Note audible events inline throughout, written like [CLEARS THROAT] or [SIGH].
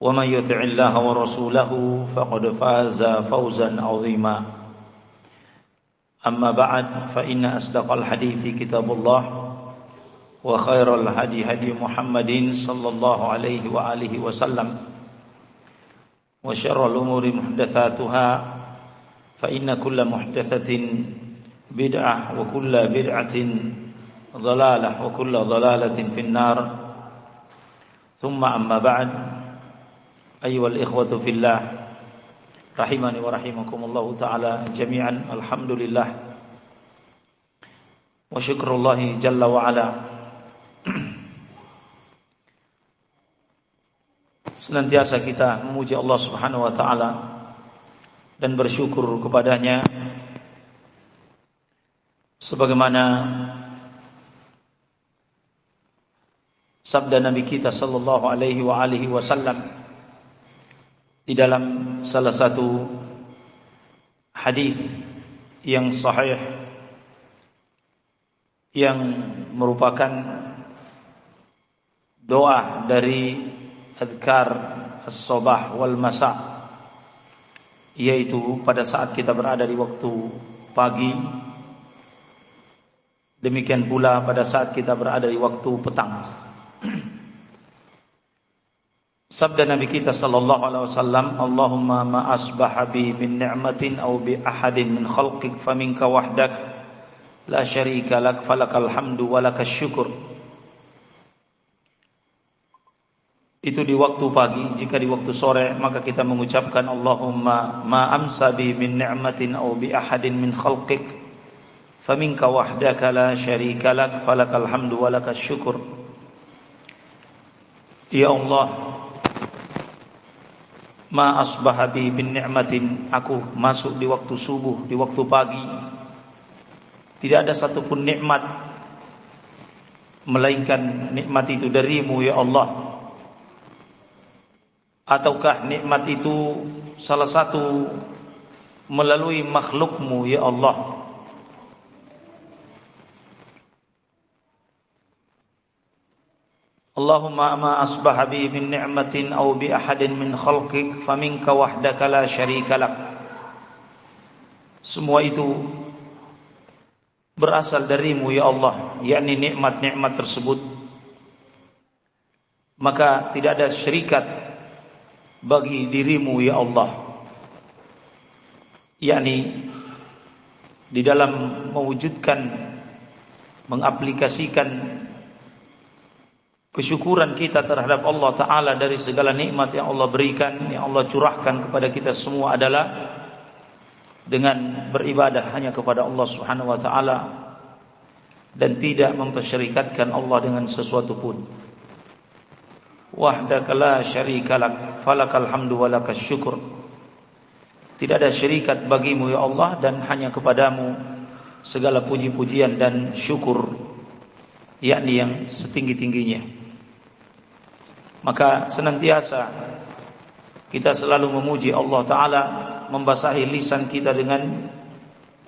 ومن يطع الله ورسوله فقد فاز فوزا عظيما. أما بعد فإن أصدق الحديث كتاب الله وخير الهدي هدي محمد صلى الله عليه وآله وسلم وشر الأمور محدثاتها فإن كل محدثة بدعة وكل بدعة ضلالة وكل ضلالة في النار. ثم أما بعد Ayyuhal ikhwatu fillah rahimani wa rahimakumullah taala jami'an alhamdulillah wa syukrullahi jalla wa ala senantiasa kita memuji Allah Subhanahu wa taala dan bersyukur kepadanya sebagaimana sabda nabi kita sallallahu alaihi wa alihi wasallam di dalam salah satu hadis yang sahih yang merupakan doa dari adkar as-sabah wal masa yaitu pada saat kita berada di waktu pagi. Demikian pula pada saat kita berada di waktu petang [CLEARS THROAT] sabda nabi kita sallallahu alaihi wasallam Allahumma ma asbaha bi min ni'matin aw bi ahadin min khalqik faminka wahdak la syarika lak falakal hamdu wa lakas syukur. Itu di waktu pagi jika di waktu sore maka kita mengucapkan Allahumma ma amsa bi min ni'matin aw bi ahadin min khalqik faminka wahdaka la syarika lak falakal hamdu wa lakas syukur. Ya Allah ma asbaha bi min ni'matin. Aku masuk di waktu subuh di waktu pagi. Tidak ada satupun nikmat melainkan nikmat itu darimu ya Allah. Ataukah nikmat itu salah satu melalui makhlukmu ya Allah Ma asbaha bi min ni'matin aw bi ahadin min khalqik faminka wahdaka la syarika lak. Semua itu berasal darimu ya Allah yakni nikmat-nikmat tersebut. Maka tidak ada syarikat bagi dirimu ya Allah. Yakni di dalam mewujudkan mengaplikasikan kesyukuran kita terhadap Allah taala dari segala nikmat yang Allah berikan yang Allah curahkan kepada kita semua adalah dengan beribadah hanya kepada Allah Subhanahu wa taala dan tidak mempersyarikatkan Allah dengan sesuatu pun. Wahdaka la falakal hamdu syukur. Tidak ada syarikat bagimu ya Allah dan hanya kepadamu segala puji-pujian dan syukur yakni yang setinggi-tingginya maka senantiasa kita selalu memuji Allah taala membasahi lisan kita dengan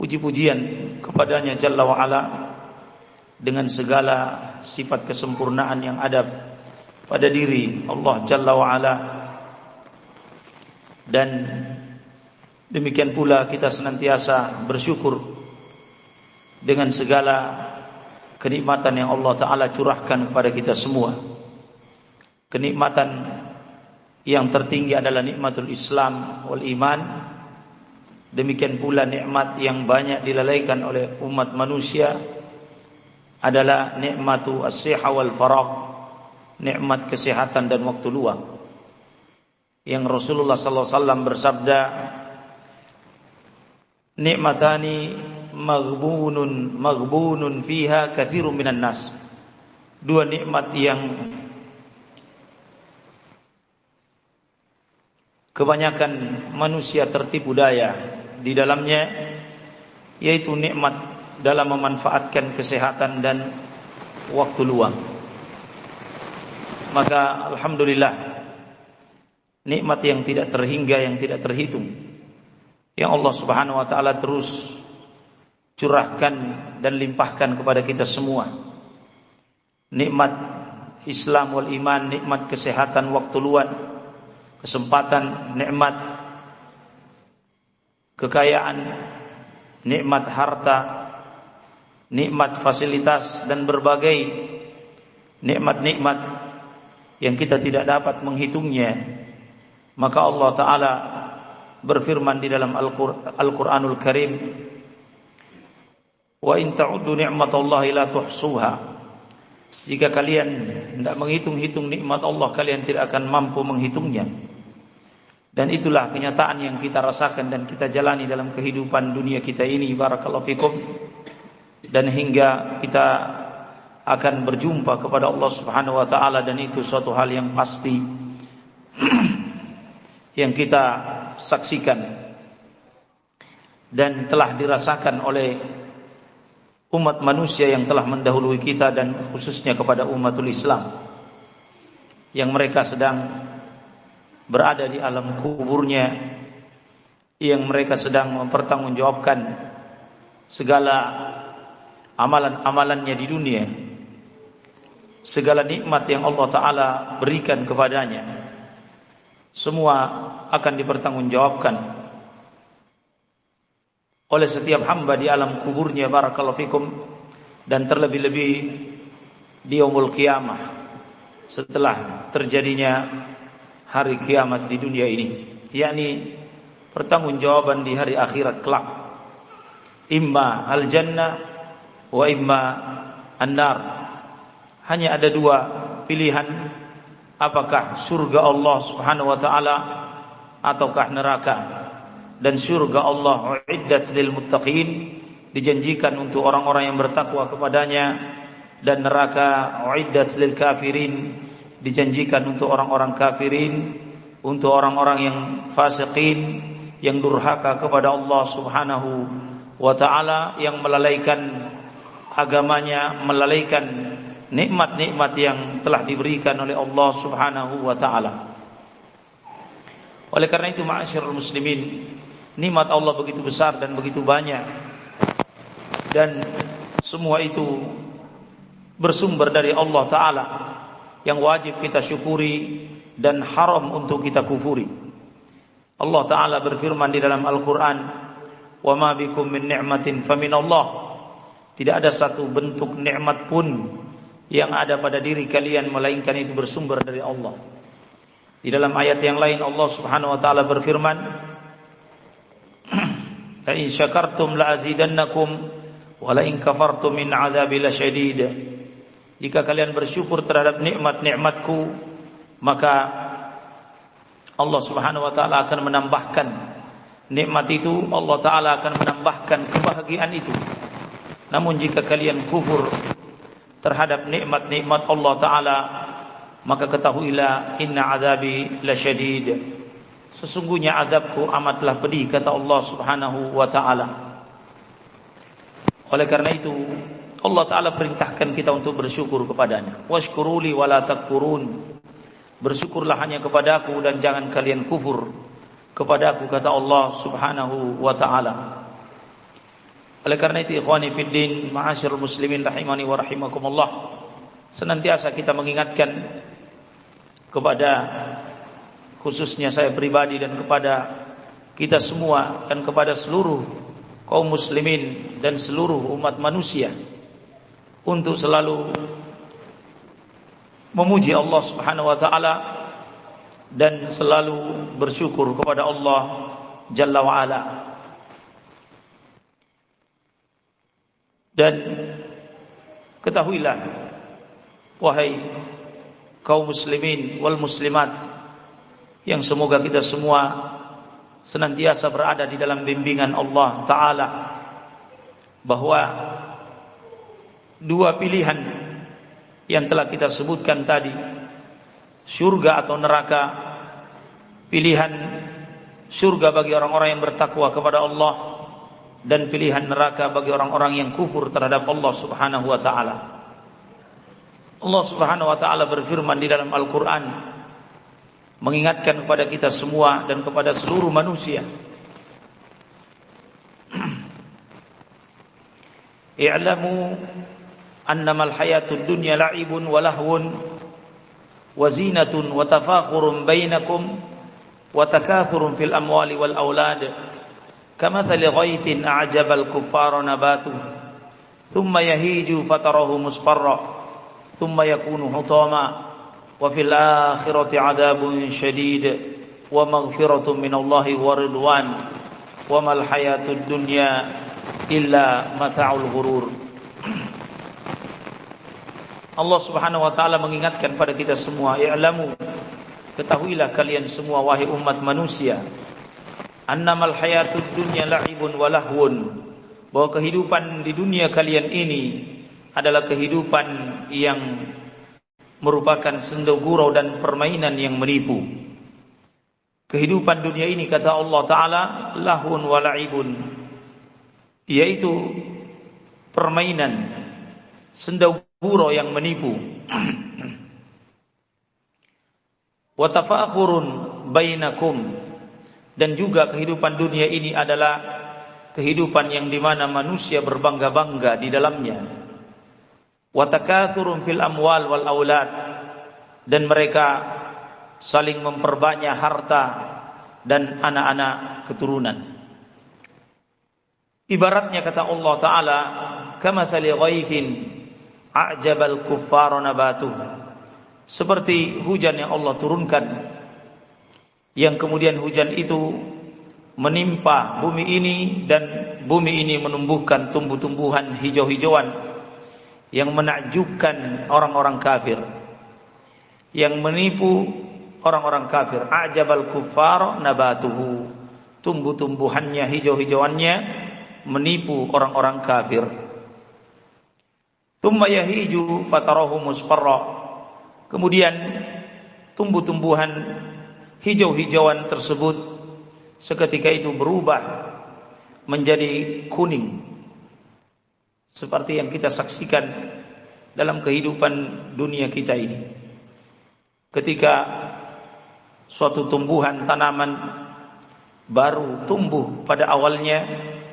puji-pujian kepadanya jalla wa ala dengan segala sifat kesempurnaan yang ada pada diri Allah Jalla wa'ala. Dan demikian pula kita senantiasa bersyukur dengan segala kenikmatan yang Allah Ta'ala curahkan kepada kita semua kenikmatan Yang tertinggi adalah nikmatul Islam wal iman. Demikian pula nikmat yang banyak dilalaikan oleh umat manusia adalah nikmatu as-siha wal faragh, nikmat kesehatan dan waktu luang. Yang Rasulullah sallallahu alaihi wasallam bersabda, "Nikmatani maghbunun maghbunun fiha katsirun minan nas." Dua nikmat yang kebanyakan manusia tertipu daya di dalamnya yaitu nikmat dalam memanfaatkan kesehatan dan waktu luang. Maka alhamdulillah nikmat yang tidak terhingga yang tidak terhitung yang Allah Subhanahu wa taala terus curahkan dan limpahkan kepada kita semua. Nikmat Islam wal iman, nikmat kesehatan waktu luang kesempatan, nikmat kekayaan, nikmat harta, nikmat fasilitas dan berbagai nikmat-nikmat yang kita tidak dapat menghitungnya. Maka Allah taala berfirman di dalam Al-Qur'anul Karim, "Wa in ta'uddu ni'matallahi la tuhsuha." Jika kalian tidak menghitung-hitung nikmat Allah, kalian tidak akan mampu menghitungnya. Dan itulah kenyataan yang kita rasakan dan kita jalani dalam kehidupan dunia kita ini. Barakallahu fikum. Dan hingga kita akan berjumpa kepada Allah Subhanahu wa taala dan itu suatu hal yang pasti [CLEARS THROAT] yang kita saksikan dan telah dirasakan oleh umat manusia yang telah mendahului kita dan khususnya kepada umatul Islam yang mereka sedang berada di alam kuburnya yang mereka sedang mempertanggungjawabkan segala amalan-amalannya di dunia segala nikmat yang Allah taala berikan kepadanya semua akan dipertanggungjawabkan oleh setiap hamba di alam kuburnya barakallahu fikum dan terlebih-lebih di yaumul kiamah setelah terjadinya hari kiamat di dunia ini yakni pertanggungjawaban di hari akhirat kelak. Imma al jannah wa imma an-nar. Hanya ada dua pilihan. Apakah surga Allah Subhanahu wa taala ataukah neraka? Dan surga Allah uiddat lil muttaqin dijanjikan untuk orang-orang yang bertakwa kepadanya. Dan neraka uiddat lil kafirin dijanjikan untuk orang-orang kafirin, untuk orang-orang yang fasikin, yang durhaka kepada Allah Subhanahu wa taala, yang melalaikan agamanya, melalaikan nikmat-nikmat yang telah diberikan oleh Allah Subhanahu wa taala. Oleh karena itu ma'asyiral muslimin, nikmat Allah begitu besar dan begitu banyak. Dan semua itu bersumber dari Allah taala yang wajib kita syukuri dan haram untuk kita kufuri. Allah taala berfirman di dalam Al-Qur'an, "Wa ma bikum min ni'matin famin Allah." Tidak ada satu bentuk nikmat pun yang ada pada diri kalian melainkan itu bersumber dari Allah. Di dalam ayat yang lain Allah Subhanahu wa taala berfirman, [CLEARS THROAT] "La in syakartum la azidannakum wa la in kafartum min 'adzabi lasyadid." Jika kalian bersyukur terhadap nikmat-nikmatku, maka Allah Subhanahu wa taala akan menambahkan nikmat itu, Allah taala akan menambahkan kebahagiaan itu. Namun jika kalian kufur terhadap nikmat-nikmat Allah taala, maka ketahuilah inna azabi lasyadid. Sesungguhnya azabku amatlah pedih kata Allah Subhanahu wa taala. Oleh karena itu, Allah Ta'ala perintahkan kita untuk bersyukur kepadanya. Washkuruli wala takfurun. Bersyukurlah hanya kepadaku dan jangan kalian kufur. Kepadaku kata Allah Subhanahu wa Ta'ala. Oleh karena itu ikhwani fiddin, ma'asyarul muslimin rahimani wa rahimakumullah. Senantiasa kita mengingatkan kepada khususnya saya pribadi dan kepada kita semua dan kepada seluruh kaum muslimin dan seluruh umat manusia untuk selalu memuji Allah Subhanahu wa taala dan selalu bersyukur kepada Allah Jalla wa ala. Dan ketahuilah wahai kaum muslimin wal muslimat yang semoga kita semua senantiasa berada di dalam bimbingan Allah taala bahwa dua pilihan yang telah kita sebutkan tadi surga atau neraka pilihan surga bagi orang-orang yang bertakwa kepada Allah dan pilihan neraka bagi orang-orang yang kufur terhadap Allah Subhanahu wa taala. Allah Subhanahu wa taala berfirman di dalam Al-Qur'an mengingatkan kepada kita semua dan kepada seluruh manusia [CLEARS THROAT] I'lamu annamal hayatud dunya la'ibun wa lahwun wa zinatun wa tafakhurun bainakum wa takathurun fil amwali wal aulad kamathali ghaytin a'jaba al kuffara nabatu thumma yahiju fatarahu musfarra thumma yakunu hutama wa fil akhirati adabun shadid wa maghfiratun min Allah wa ridwan wa mal hayatud dunya illa mata'ul ghurur Allah Subhanahu wa taala mengingatkan pada kita semua, "I'lamu ketahuilah kalian semua wahai umat manusia, annamal hayatud dunya la'ibun wa lahwun." Bahwa kehidupan di dunia kalian ini adalah kehidupan yang merupakan senda gurau dan permainan yang menipu. Kehidupan dunia ini kata Allah taala lahun wa la'ibun yaitu permainan senda Puro yang menipu. Wa tafakhurun bainakum dan juga kehidupan dunia ini adalah kehidupan yang di mana manusia berbangga-bangga di dalamnya. Wa takathurun fil amwal wal aulad dan mereka saling memperbanyak harta dan anak-anak keturunan. Ibaratnya kata Allah Ta'ala, kama thali ghaithin a'jabal kuffar nabatuh. Seperti hujan yang Allah turunkan. Yang kemudian hujan itu menimpa bumi ini dan bumi ini menumbuhkan tumbuh-tumbuhan hijau-hijauan yang menakjubkan orang-orang kafir. Yang menipu orang-orang kafir. A'jabal kuffar nabatuhu. Tumbuh-tumbuhannya hijau-hijauannya menipu orang-orang kafir Tumma yahiju fatarahu musfarra. Kemudian tumbuh-tumbuhan hijau-hijauan tersebut seketika itu berubah menjadi kuning. Seperti yang kita saksikan dalam kehidupan dunia kita ini. Ketika suatu tumbuhan tanaman baru tumbuh pada awalnya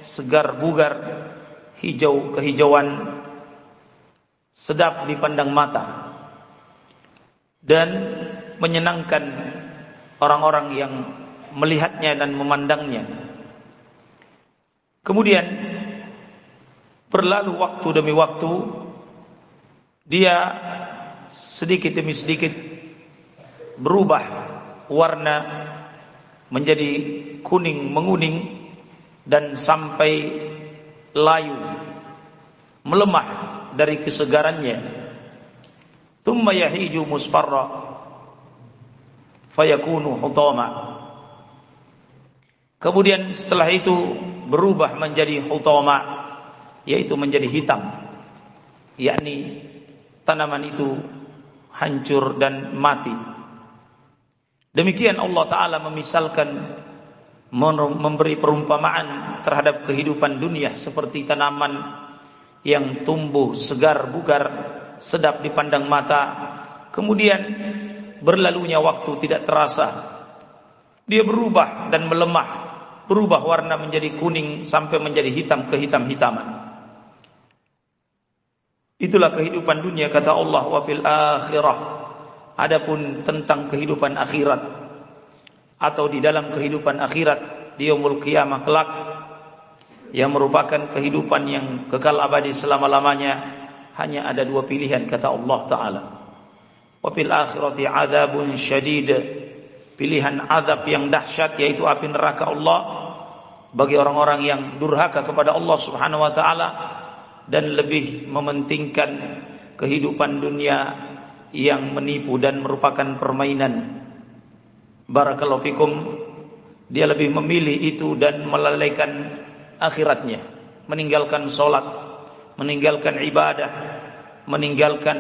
segar bugar hijau kehijauan sedap dipandang mata dan menyenangkan orang-orang yang melihatnya dan memandangnya. Kemudian berlalu waktu demi waktu dia sedikit demi sedikit berubah warna menjadi kuning menguning dan sampai layu melemah dari kesegarannya. Thumma yahiju musfarra fayakunu hutama. Kemudian setelah itu berubah menjadi hutama yaitu menjadi hitam. Yakni tanaman itu hancur dan mati. Demikian Allah taala memisalkan memberi perumpamaan terhadap kehidupan dunia seperti tanaman yang tumbuh segar bugar, sedap dipandang mata. Kemudian berlalunya waktu tidak terasa. Dia berubah dan melemah, berubah warna menjadi kuning sampai menjadi hitam kehitam-hitaman. Itulah kehidupan dunia kata Allah wa fil akhirah. Adapun tentang kehidupan akhirat atau di dalam kehidupan akhirat di yaumul qiyamah kelak yang merupakan kehidupan yang kekal abadi selama-lamanya hanya ada dua pilihan kata Allah taala. Wa fil akhirati adzabun syadid pilihan azab yang dahsyat yaitu api neraka Allah bagi orang-orang yang durhaka kepada Allah Subhanahu wa taala dan lebih mementingkan kehidupan dunia yang menipu dan merupakan permainan. Barakallahu fikum dia lebih memilih itu dan melalaikan akhiratnya, meninggalkan solat, meninggalkan ibadah, meninggalkan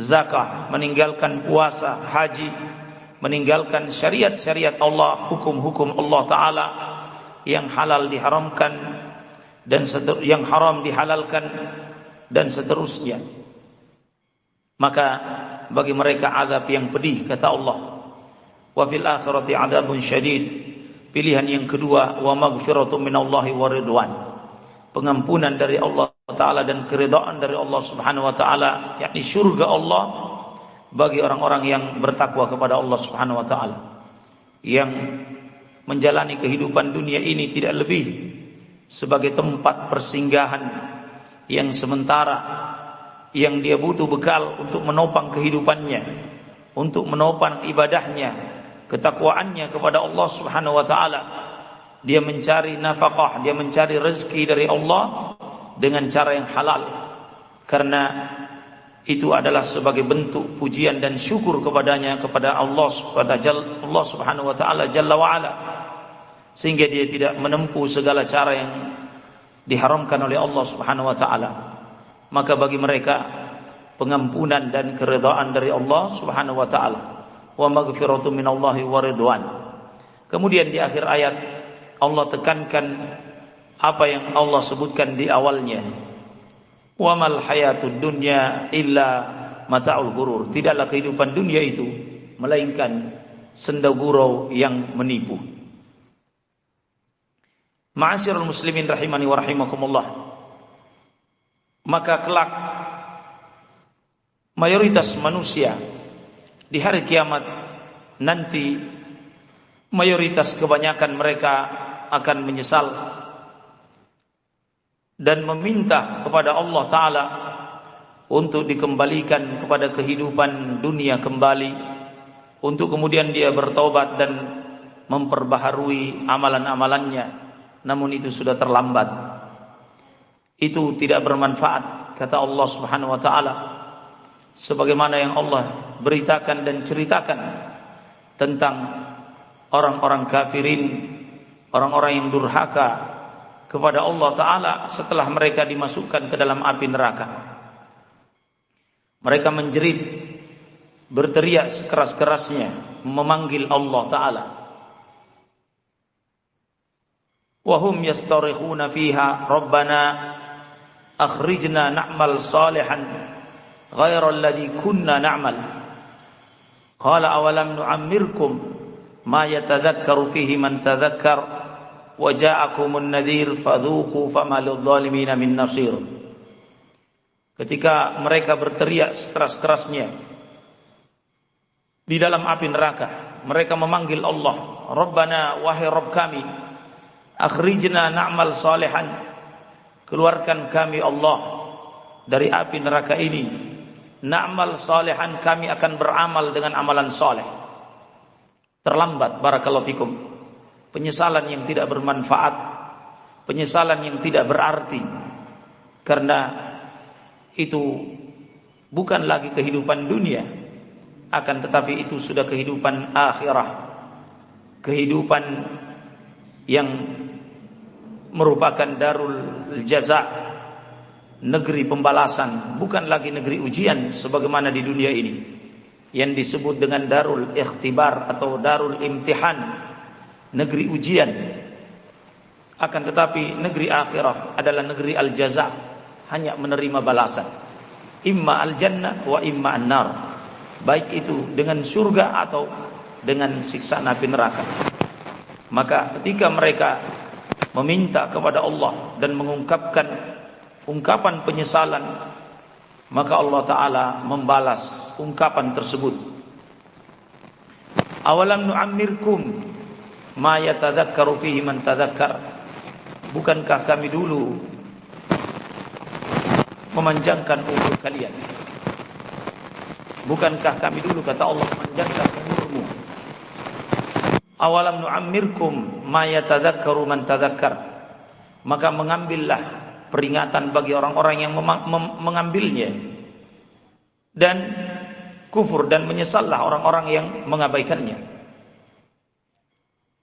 zakah, meninggalkan puasa, haji, meninggalkan syariat-syariat Allah, hukum-hukum Allah taala yang halal diharamkan dan yang haram dihalalkan dan seterusnya. Maka bagi mereka azab yang pedih kata Allah. Wa fil akhirati adzabun syadid. Pilihan yang kedua wa maghfiratun minallahi wa ridwan. Pengampunan dari Allah taala dan keridhaan dari Allah Subhanahu wa taala yakni surga Allah bagi orang-orang yang bertakwa kepada Allah Subhanahu wa taala yang menjalani kehidupan dunia ini tidak lebih sebagai tempat persinggahan yang sementara yang dia butuh bekal untuk menopang kehidupannya untuk menopang ibadahnya ketakwaannya kepada Allah Subhanahu wa taala. Dia mencari nafkah dia mencari rezeki dari Allah dengan cara yang halal. Karena itu adalah sebagai bentuk pujian dan syukur kepadanya kepada Allah kepada Allah Subhanahu wa taala jalla wa ala. Sehingga dia tidak menempuh segala cara yang diharamkan oleh Allah Subhanahu wa taala. Maka bagi mereka pengampunan dan keridhaan dari Allah Subhanahu wa taala wa maghfiratu minallahi wa ridwan kemudian di akhir ayat Allah tekankan apa yang Allah sebutkan di awalnya Wa mal hayatud dunya illa mata'ul gurur. Tidaklah kehidupan dunia itu melainkan senda gurau yang menipu. Ma'asyiral muslimin rahimani wa rahimakumullah. Maka kelak mayoritas manusia di hari kiamat nanti mayoritas kebanyakan mereka akan menyesal dan meminta kepada Allah Ta'ala untuk dikembalikan kepada kehidupan dunia kembali untuk kemudian dia bertobat dan memperbaharui amalan-amalannya. Namun itu sudah terlambat. Itu tidak bermanfaat kata Allah Subhanahu wa taala sebagaimana yang Allah beritakan dan ceritakan tentang orang-orang kafirin orang-orang yang durhaka kepada Allah Ta'ala setelah mereka dimasukkan ke dalam api neraka. Mereka menjerit, berteriak sekeras-kerasnya, memanggil Allah Ta'ala. Wahum yastarikhuna fiha Rabbana akhrijna na'mal salihan ghayra alladhi kunna na'mal. Qala awalam nu'ammirkum ma yatadhakkaru fihi man tadhakkar waja'akumun nadhir fadhuku fama lidh-dhalimin min. Ketika mereka berteriak sekeras-kerasnya di dalam api neraka, mereka memanggil Allah, "Rabbana wahai Rabb kami, akhrijna na'mal salihan." Keluarkan kami Allah dari api neraka ini. Na'mal salihan kami akan beramal dengan amalan saleh. Terlambat barakallahu fikum. Penyesalan yang tidak bermanfaat, penyesalan yang tidak berarti, karena itu bukan lagi kehidupan dunia, akan tetapi itu sudah kehidupan akhirah, kehidupan yang merupakan darul jaza, negeri pembalasan, bukan lagi negeri ujian sebagaimana di dunia ini yang disebut dengan darul ikhtibar atau darul imtihan negeri ujian. Akan tetapi negeri akhirat adalah negeri al-jaza hanya menerima balasan. Imma al-jannah wa imma an-nar. Baik itu dengan surga atau dengan siksa api neraka. Maka ketika mereka meminta kepada Allah dan mengungkapkan ungkapan penyesalan maka Allah taala membalas ungkapan tersebut. Awalam nu'ammirkum ma yatadzakkaru fihi man tadzakkar? Bukankah kami dulu memanjangkan umur kalian? Bukankah kami dulu kata Allah memanjangkan umurmu? Awalam nu'ammirkum ma yatadzakkaru man tadzakkar? Maka mengambillah peringatan bagi orang-orang yang mengambilnya. Dan kufur dan menyesallah orang-orang yang mengabaikannya.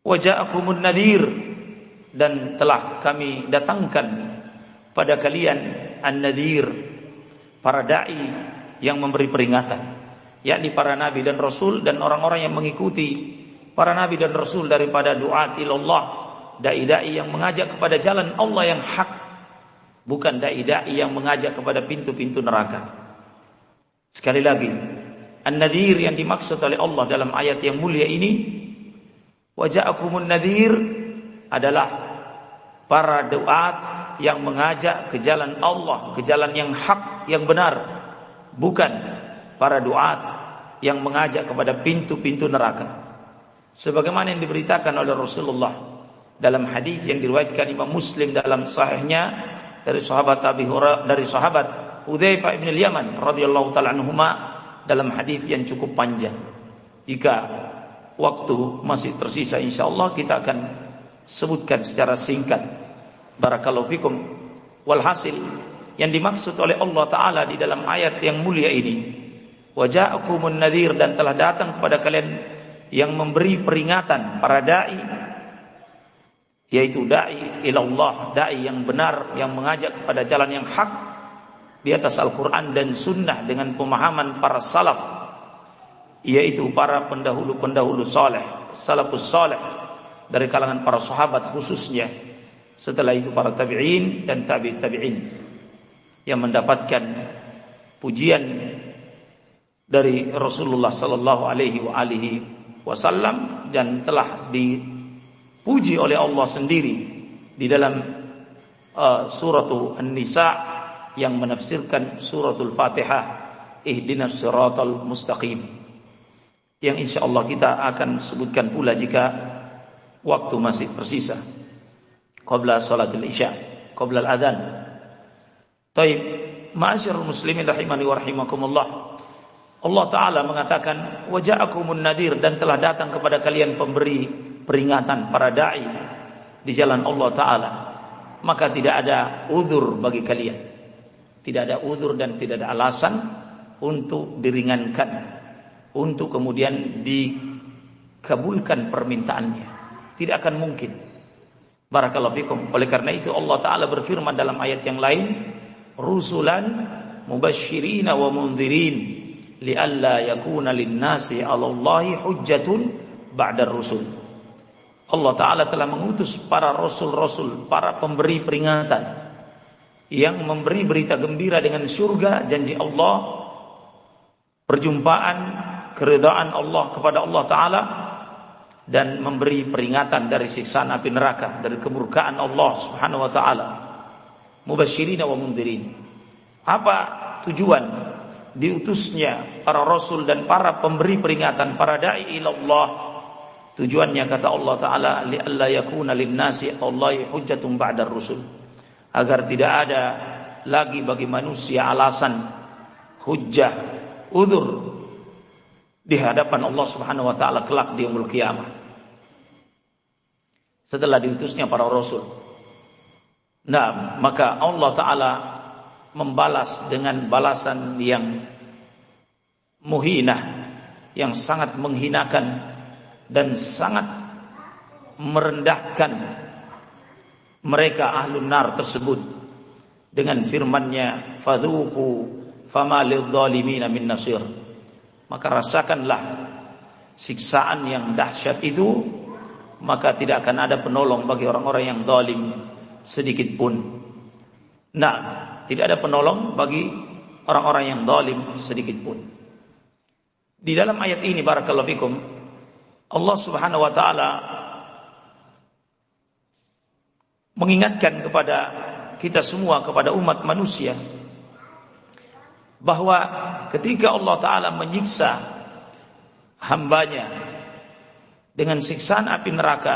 Waja'akumun nadhir dan telah kami datangkan pada kalian an-nadhir para dai yang memberi peringatan. Yakni para nabi dan rasul dan orang-orang yang mengikuti. Para nabi dan rasul daripada doa ilallah dai-dai yang mengajak kepada jalan Allah yang hak bukan dai-dai yang mengajak kepada pintu-pintu neraka sekali lagi An-Nadir yang dimaksud oleh Allah dalam ayat yang mulia ini Waja'akumun nadir adalah para doat yang mengajak ke jalan Allah, ke jalan yang hak, yang benar. Bukan para doat yang mengajak kepada pintu-pintu neraka. Sebagaimana yang diberitakan oleh Rasulullah dalam hadis yang diriwayatkan Imam Muslim dalam sahihnya dari sahabat Abi Hurairah dari sahabat Hudzaifah bin Yaman radhiyallahu taala anhuma dalam hadis yang cukup panjang. Jika waktu masih tersisa insyaallah kita akan sebutkan secara singkat. Barakallahu fikum. Walhasil yang dimaksud oleh Allah taala di dalam ayat yang mulia ini, waja'akumun nadhir dan telah datang kepada kalian yang memberi peringatan para dai yaitu dai ilallah, dai yang benar yang mengajak kepada jalan yang hak di atas Al-Qur'an dan sunnah dengan pemahaman para salaf yaitu para pendahulu-pendahulu saleh, salafus saleh dari kalangan para sahabat khususnya. Setelah itu para tabi'in dan tabi' tabi'in yang mendapatkan pujian dari Rasulullah sallallahu alaihi wasallam dan telah dipuji oleh Allah sendiri di dalam uh, surah An-Nisa yang menafsirkan suratul Fatihah ihdinas siratal mustaqim yang insya Allah kita akan sebutkan pula jika waktu masih tersisa. Qabla salatul isya, qabla al-adhan. Taib, ma'asyarul muslimin rahimani wa rahimakumullah. Allah Ta'ala mengatakan, Waja'akumun nadir dan telah datang kepada kalian pemberi peringatan para da'i di jalan Allah Ta'ala. Maka tidak ada udur bagi kalian. Tidak ada udur dan tidak ada alasan untuk diringankan untuk kemudian dikabulkan permintaannya. Tidak akan mungkin. Barakallahu fikum. Oleh karena itu Allah Ta'ala berfirman dalam ayat yang lain. Rusulan mubashirina wa mundirin. Lialla yakuna linnasi alallahi hujjatun ba'da rusul. Allah Ta'ala telah mengutus para rasul-rasul, para pemberi peringatan. Yang memberi berita gembira dengan surga, janji Allah. Perjumpaan keridaan Allah kepada Allah Ta'ala dan memberi peringatan dari siksaan api neraka dari kemurkaan Allah Subhanahu wa taala mubasyirina wa mundirin apa tujuan diutusnya para rasul dan para pemberi peringatan para dai Allah tujuannya kata Allah taala li alla yakuna linnasi Allahi hujjatun ba'da rusul agar tidak ada lagi bagi manusia alasan hujjah udur di hadapan Allah Subhanahu wa taala kelak di yaumul kiamah. Setelah diutusnya para rasul. Nah, maka Allah taala membalas dengan balasan yang muhinah, yang sangat menghinakan dan sangat merendahkan mereka ahlun nar tersebut dengan firman-Nya fama lidh min nasir maka rasakanlah siksaan yang dahsyat itu maka tidak akan ada penolong bagi orang-orang yang zalim sedikit pun. Nah, tidak ada penolong bagi orang-orang yang zalim sedikit pun. Di dalam ayat ini barakallahu fikum Allah Subhanahu wa taala mengingatkan kepada kita semua kepada umat manusia bahwa ketika Allah Ta'ala menyiksa hambanya dengan siksaan api neraka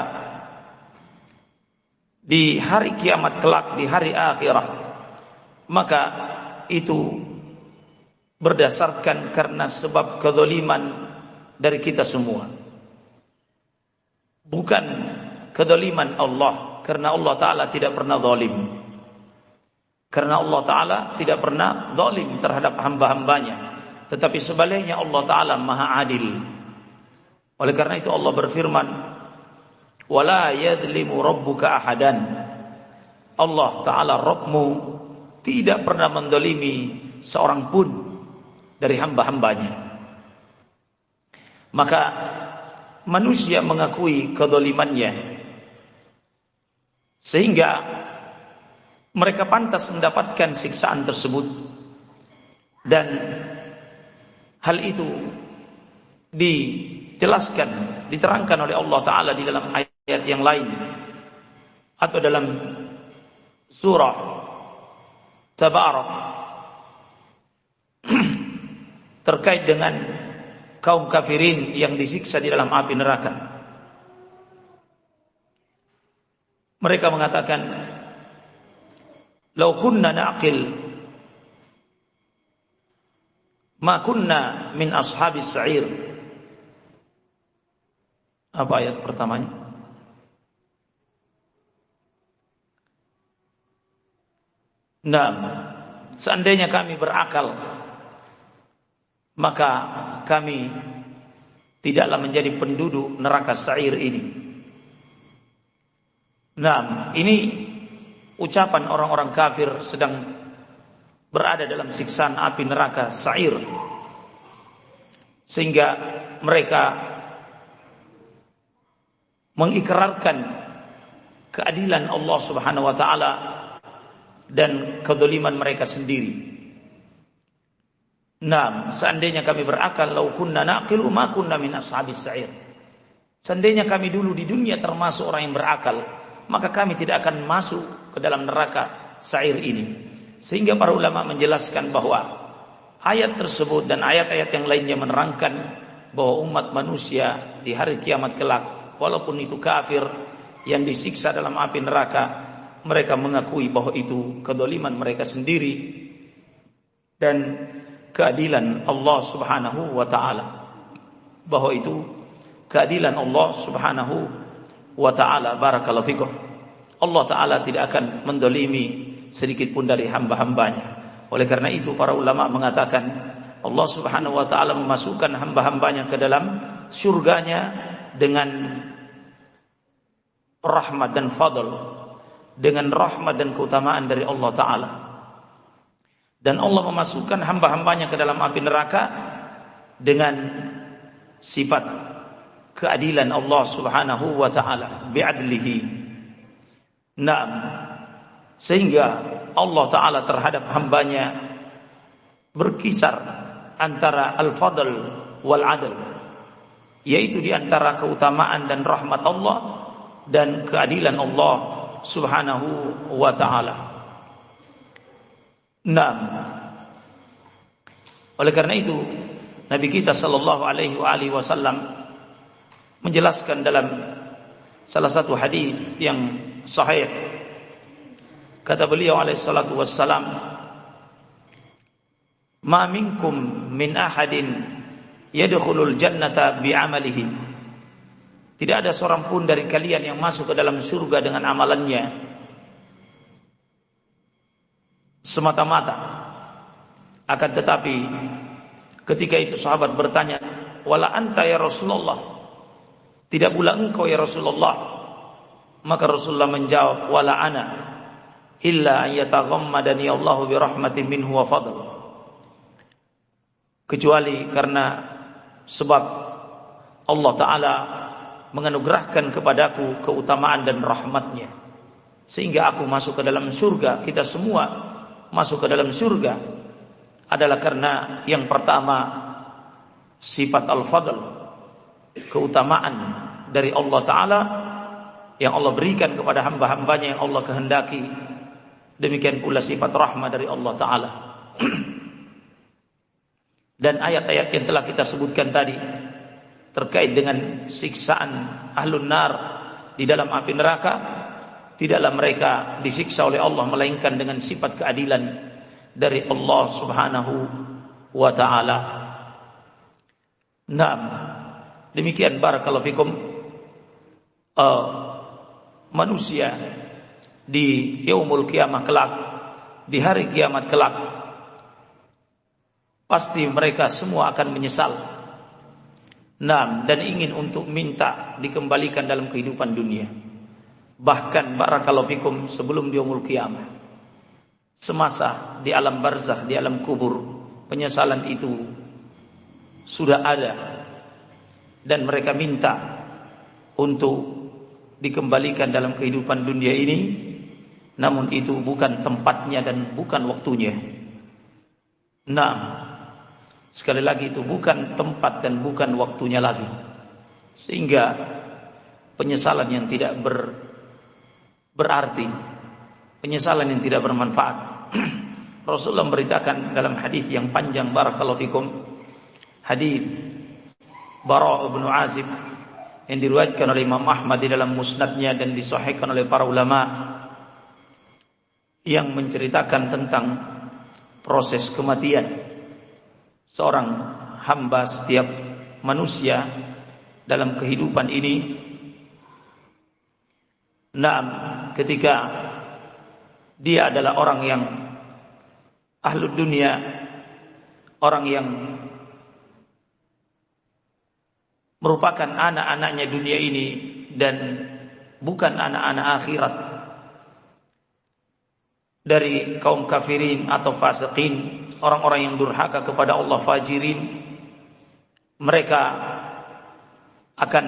di hari kiamat kelak, di hari akhirat, maka itu berdasarkan karena sebab kezaliman dari kita semua. Bukan kedoliman Allah karena Allah Ta'ala tidak pernah zalim karena Allah Ta'ala tidak pernah zalim terhadap hamba-hambanya. Tetapi sebaliknya Allah Ta'ala maha adil. Oleh karena itu Allah berfirman wala yadlimu rabbuka ahadan. Allah Ta'ala Rabbmu tidak pernah mendolimi seorang pun dari hamba-hambanya. Maka manusia mengakui kedolimannya. Sehingga mereka pantas mendapatkan siksaan tersebut. Dan hal itu dijelaskan diterangkan oleh Allah taala di dalam ayat yang lain. Atau dalam surah Tabarak [CLEARS THROAT] terkait dengan kaum kafirin yang disiksa di dalam api neraka. Mereka mengatakan, "Lau kunna na'qil ma kunna min ashabis sa'ir." Apa ayat pertamanya? Nah, seandainya kami berakal, maka kami tidaklah menjadi penduduk neraka Sa'ir ini. Nah, ini ucapan orang-orang kafir sedang berada dalam siksaan api neraka Sa'ir. Sehingga mereka mengikrarkan keadilan Allah Subhanahu wa taala dan kedoliman mereka sendiri. Nah, seandainya kami berakal, lau kunna naqilu ma kunna min ashabis sa'ir. Seandainya kami dulu di dunia termasuk orang yang berakal, maka kami tidak akan masuk ke dalam neraka sa'ir ini. Sehingga para ulama menjelaskan bahwa ayat tersebut dan ayat-ayat yang lainnya menerangkan bahwa umat manusia di hari kiamat kelak, walaupun itu kafir yang disiksa dalam api neraka, mereka mengakui bahwa itu kedoliman mereka sendiri dan keadilan Allah Subhanahu wa taala. Bahwa itu keadilan Allah Subhanahu wa taala. Barakallahu fikum. Allah taala tidak akan mendolimi sedikit pun dari hamba-hambanya. Oleh karena itu para ulama mengatakan Allah Subhanahu wa taala memasukkan hamba-hambanya ke dalam surganya dengan rahmat dan fadl dengan rahmat dan keutamaan dari Allah taala dan Allah memasukkan hamba-hambanya ke dalam api neraka dengan sifat keadilan Allah Subhanahu wa taala bi'adlihi. Naam. Sehingga Allah taala terhadap hambanya berkisar antara al-fadl wal adl yaitu di antara keutamaan dan rahmat Allah dan keadilan Allah Subhanahu wa taala. Nah, oleh karena itu Nabi kita Shallallahu Alaihi Wasallam menjelaskan dalam salah satu hadis yang sahih. Kata beliau alaihi salatu wassalam ma minkum min ahadin yadkhulul jannata bi'amalihi. Tidak ada seorang pun dari kalian yang masuk ke dalam surga dengan amalannya semata-mata. Akan tetapi ketika itu sahabat bertanya, "Wala anta ya Rasulullah?" Tidak pula engkau ya Rasulullah. Maka Rasulullah menjawab, "Wala ana illa an yataghammadani Allah bi rahmatin minhu wa fadl." Kecuali karena sebab Allah taala menganugerahkan kepadaku keutamaan dan rahmatnya sehingga aku masuk ke dalam surga kita semua masuk ke dalam surga adalah karena yang pertama sifat al-fadl keutamaan dari Allah taala yang Allah berikan kepada hamba-hambanya yang Allah kehendaki. Demikian pula sifat rahmat dari Allah taala. [CLEARS THROAT] Dan ayat-ayat yang telah kita sebutkan tadi terkait dengan siksaan ahlun nar di dalam api neraka tidaklah mereka disiksa oleh Allah melainkan dengan sifat keadilan dari Allah Subhanahu wa taala. Naam. Demikian barakallahu fikum uh, manusia di yaumul kiamah kelak, di hari kiamat kelak, pasti mereka semua akan menyesal. Nam dan ingin untuk minta dikembalikan dalam kehidupan dunia. Bahkan barakallahu fikum sebelum kiamah. Semasa di alam barzakh, di alam kubur, penyesalan itu sudah ada dan mereka minta untuk dikembalikan dalam kehidupan dunia ini namun itu bukan tempatnya dan bukan waktunya. Nah, sekali lagi itu bukan tempat dan bukan waktunya lagi. Sehingga penyesalan yang tidak ber, berarti, penyesalan yang tidak bermanfaat. [CLEARS THROAT] Rasulullah memberitakan dalam hadis yang panjang barakallahu fikum hadis Bara' bin Azib yang diriwayatkan oleh Imam Ahmad di dalam musnadnya dan disahihkan oleh para ulama yang menceritakan tentang proses kematian seorang hamba setiap manusia dalam kehidupan ini nah ketika dia adalah orang yang ahlu dunia orang yang merupakan anak-anaknya dunia ini dan bukan anak-anak akhirat. Dari kaum kafirin atau fasikin orang-orang yang durhaka kepada Allah fajirin mereka akan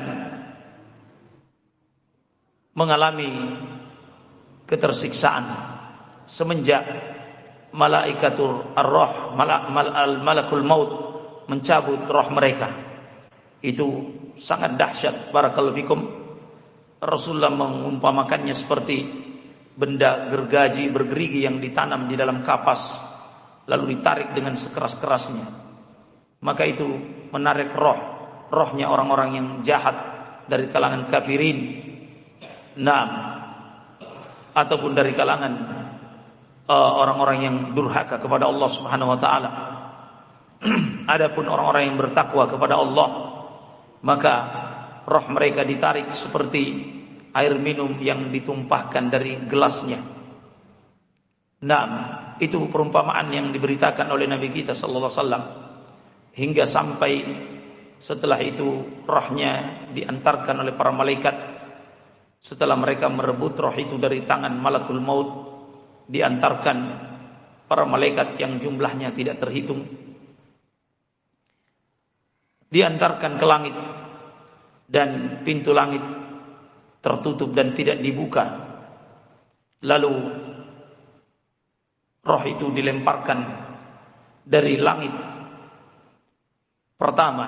mengalami ketersiksaan semenjak malaikatul ar-roh malakul maut mencabut roh mereka. Itu sangat dahsyat barakallahu fikum. Rasulullah mengumpamakannya seperti benda gergaji bergerigi yang ditanam di dalam kapas lalu ditarik dengan sekeras-kerasnya. Maka itu menarik roh rohnya orang-orang yang jahat dari kalangan kafirin. Nah ataupun dari kalangan uh, orang-orang uh, yang durhaka kepada Allah Subhanahu wa taala. [CLEARS THROAT] Adapun orang-orang yang bertakwa kepada Allah maka roh mereka ditarik seperti air minum yang ditumpahkan dari gelasnya. Nah, itu perumpamaan yang diberitakan oleh Nabi kita sallallahu alaihi wasallam. Hingga sampai setelah itu rohnya diantarkan oleh para malaikat setelah mereka merebut roh itu dari tangan malakul maut diantarkan para malaikat yang jumlahnya tidak terhitung diantarkan ke langit dan pintu langit tertutup dan tidak dibuka. Lalu roh itu dilemparkan dari langit pertama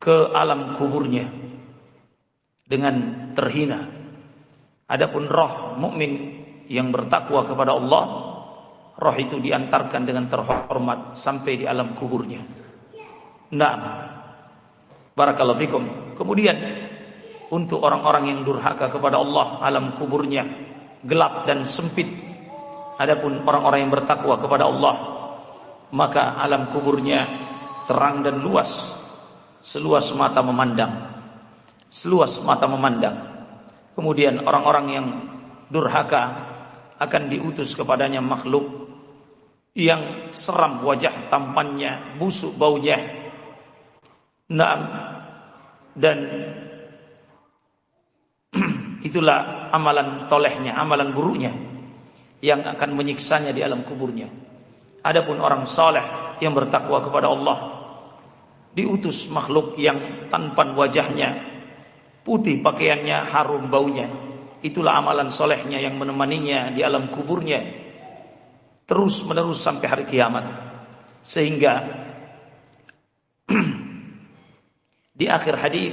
ke alam kuburnya dengan terhina. Adapun roh mukmin yang bertakwa kepada Allah, roh itu diantarkan dengan terhormat sampai di alam kuburnya. Nah, Barakallahu fikum. Kemudian untuk orang-orang yang durhaka kepada Allah, alam kuburnya gelap dan sempit. Adapun orang-orang yang bertakwa kepada Allah, maka alam kuburnya terang dan luas, seluas mata memandang. Seluas mata memandang. Kemudian orang-orang yang durhaka akan diutus kepadanya makhluk yang seram wajah tampannya, busuk baunya, Naam dan [CLEARS THROAT] itulah amalan tolehnya, amalan buruknya yang akan menyiksanya di alam kuburnya. Adapun orang saleh yang bertakwa kepada Allah diutus makhluk yang tanpa wajahnya putih pakaiannya harum baunya. Itulah amalan solehnya yang menemaninya di alam kuburnya. Terus menerus sampai hari kiamat. Sehingga [CLEARS THROAT] Di akhir hadis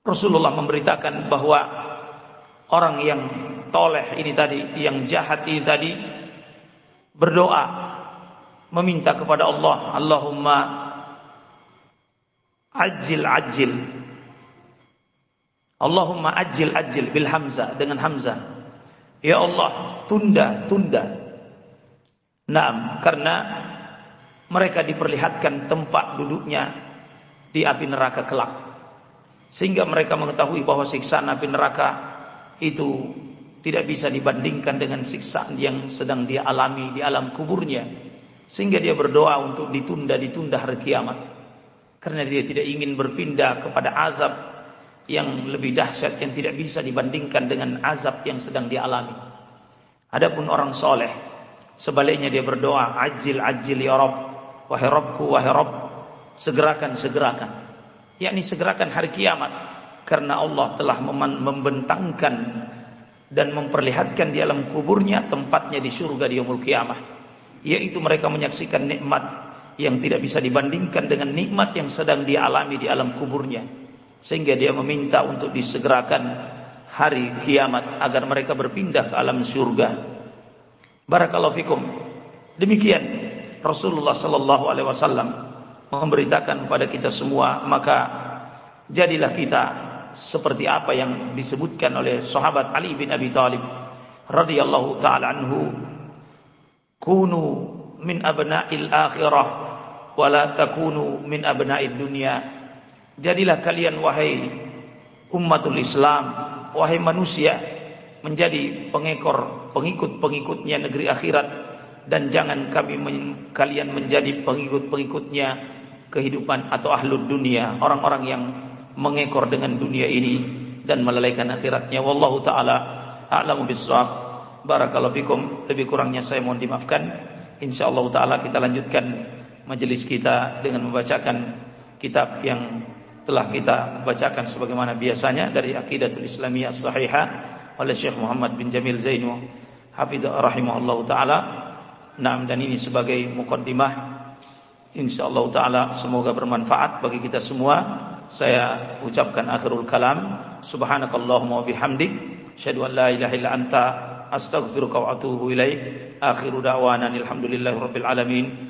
Rasulullah memberitakan bahwa orang yang toleh ini tadi, yang jahat ini tadi berdoa meminta kepada Allah, Allahumma ajil ajil. Allahumma ajil ajil bil hamzah dengan hamzah. Ya Allah, tunda, tunda. Naam, karena mereka diperlihatkan tempat duduknya di api neraka kelak. Sehingga mereka mengetahui bahwa siksa api neraka itu tidak bisa dibandingkan dengan siksaan yang sedang dia alami di alam kuburnya. Sehingga dia berdoa untuk ditunda-ditunda hari kiamat. Karena dia tidak ingin berpindah kepada azab yang lebih dahsyat yang tidak bisa dibandingkan dengan azab yang sedang dia alami. Adapun orang soleh, sebaliknya dia berdoa, ajil ajil ya Rabb, wahai Rabbku, wahai Rabb, segerakan, segerakan. Yakni segerakan hari kiamat. Karena Allah telah membentangkan dan memperlihatkan di alam kuburnya tempatnya di surga di yaumul kiamah yaitu mereka menyaksikan nikmat yang tidak bisa dibandingkan dengan nikmat yang sedang dialami di alam kuburnya. Sehingga dia meminta untuk disegerakan hari kiamat agar mereka berpindah ke alam surga. Barakallahu fikum. Demikian Rasulullah sallallahu alaihi wasallam memberitakan kepada kita semua maka jadilah kita seperti apa yang disebutkan oleh sahabat Ali bin Abi Thalib radhiyallahu taala anhu. Kunu min abna'il akhirah wa la takunu min abna'id dunya jadilah kalian wahai umatul Islam wahai manusia menjadi pengekor pengikut-pengikutnya negeri akhirat. Dan jangan kami men, kalian menjadi pengikut-pengikutnya kehidupan atau ahlud dunia orang-orang yang mengekor dengan dunia ini dan melalaikan akhiratnya. Wallahu taala a'lamu bissawab. Barakallahu fikum. Lebih kurangnya saya mohon dimaafkan. Insyaallah taala kita lanjutkan majelis kita dengan membacakan kitab yang telah kita bacakan sebagaimana biasanya dari Aqidatul Islamiyah Sahihah oleh Syekh Muhammad bin Jamil Zainu hafizah rahimahullah taala. Naam dan ini sebagai mukaddimah insyaallah taala semoga bermanfaat bagi kita semua. Saya ucapkan akhirul kalam. Subhanakallahumma wa bihamdik. Asyhadu an la ilaha illa anta. Astaghfiruka alamin